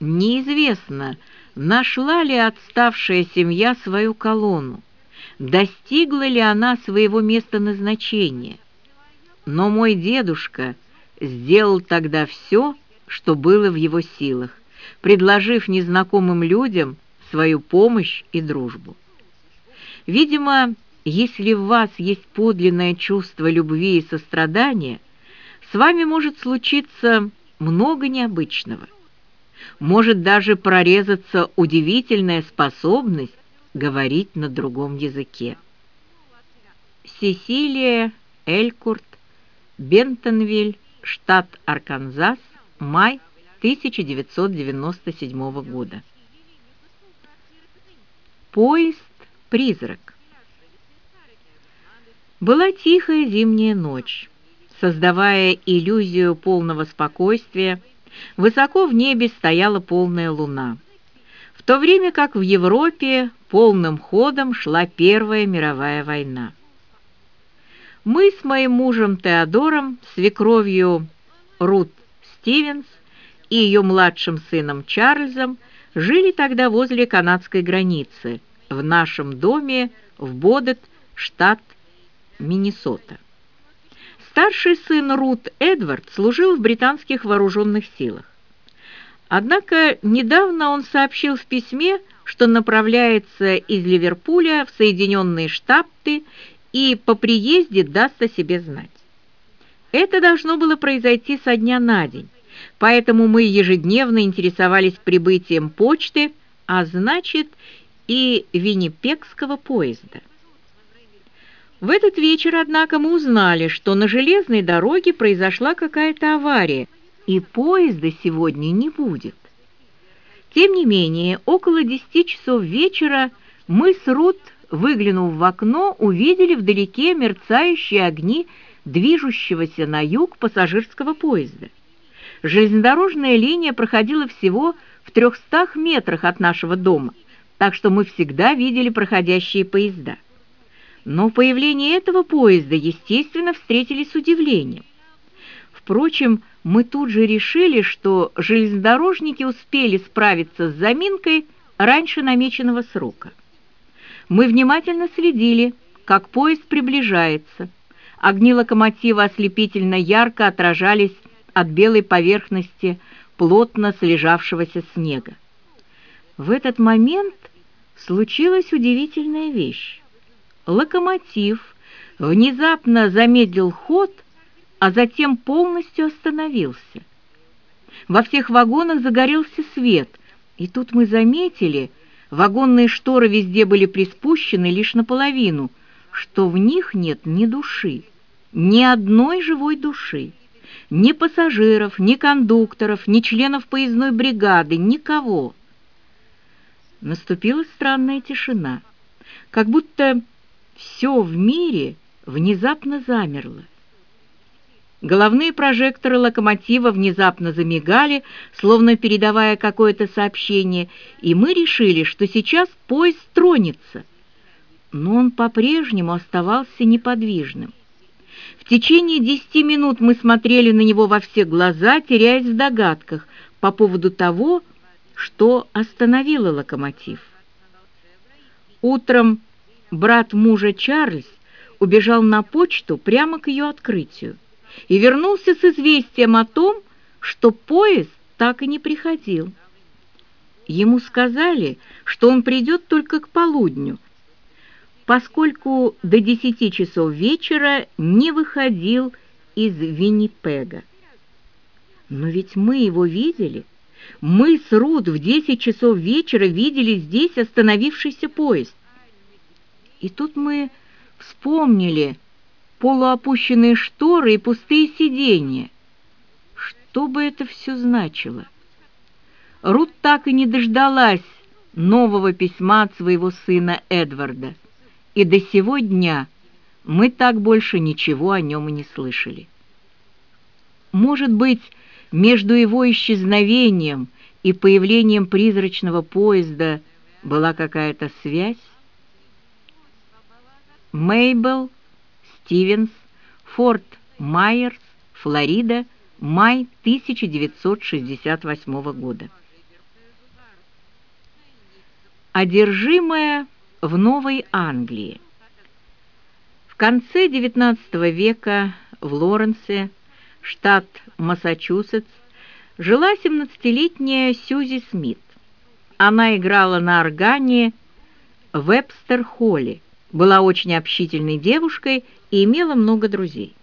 Неизвестно, нашла ли отставшая семья свою колонну, достигла ли она своего места назначения. Но мой дедушка сделал тогда все, что было в его силах, предложив незнакомым людям свою помощь и дружбу. Видимо, если в вас есть подлинное чувство любви и сострадания, с вами может случиться много необычного. Может даже прорезаться удивительная способность говорить на другом языке. Сесилия Элькурт, Бентонвиль, штат Арканзас, май 1997 года. Поезд-призрак. Была тихая зимняя ночь. Создавая иллюзию полного спокойствия, высоко в небе стояла полная луна, в то время как в Европе полным ходом шла Первая мировая война. Мы с моим мужем Теодором, свекровью Рут Стивенс и ее младшим сыном Чарльзом жили тогда возле канадской границы, в нашем доме в Бодет, штат Миннесота. Старший сын Рут Эдвард служил в британских вооруженных силах. Однако недавно он сообщил в письме, что направляется из Ливерпуля в Соединенные Штаты и по приезде даст о себе знать. Это должно было произойти со дня на день, поэтому мы ежедневно интересовались прибытием почты, а значит и Виннипекского поезда. В этот вечер, однако, мы узнали, что на железной дороге произошла какая-то авария, и поезда сегодня не будет. Тем не менее, около десяти часов вечера мы с Рут, выглянув в окно, увидели вдалеке мерцающие огни движущегося на юг пассажирского поезда. Железнодорожная линия проходила всего в трехстах метрах от нашего дома, так что мы всегда видели проходящие поезда. Но появление этого поезда, естественно, встретили с удивлением. Впрочем, мы тут же решили, что железнодорожники успели справиться с заминкой раньше намеченного срока. Мы внимательно следили, как поезд приближается. Огни локомотива ослепительно ярко отражались от белой поверхности плотно слежавшегося снега. В этот момент случилась удивительная вещь локомотив внезапно замедлил ход, а затем полностью остановился. Во всех вагонах загорелся свет, и тут мы заметили, вагонные шторы везде были приспущены лишь наполовину, что в них нет ни души, ни одной живой души, ни пассажиров, ни кондукторов, ни членов поездной бригады, никого. Наступила странная тишина, как будто все в мире внезапно замерло. Головные прожекторы локомотива внезапно замигали, словно передавая какое-то сообщение, и мы решили, что сейчас поезд тронется. Но он по-прежнему оставался неподвижным. В течение десяти минут мы смотрели на него во все глаза, теряясь в догадках по поводу того, что остановило локомотив. Утром брат мужа Чарльз убежал на почту прямо к ее открытию и вернулся с известием о том, что поезд так и не приходил. Ему сказали, что он придет только к полудню, поскольку до десяти часов вечера не выходил из Виннипега. Но ведь мы его видели. Мы с Рут в десять часов вечера видели здесь остановившийся поезд. И тут мы вспомнили полуопущенные шторы и пустые сиденья. Что бы это все значило? Рут так и не дождалась нового письма от своего сына Эдварда, и до сего дня мы так больше ничего о нем и не слышали. Может быть, между его исчезновением и появлением призрачного поезда была какая-то связь? Мейбл Стивенс, Форт Майерс, Флорида, май 1968 года. Одержимая в Новой Англии. В конце XIX века в Лоренсе, штат Массачусетс, жила 17-летняя Сьюзи Смит. Она играла на органе в Вебстер-Холле, была очень общительной девушкой и имела много друзей.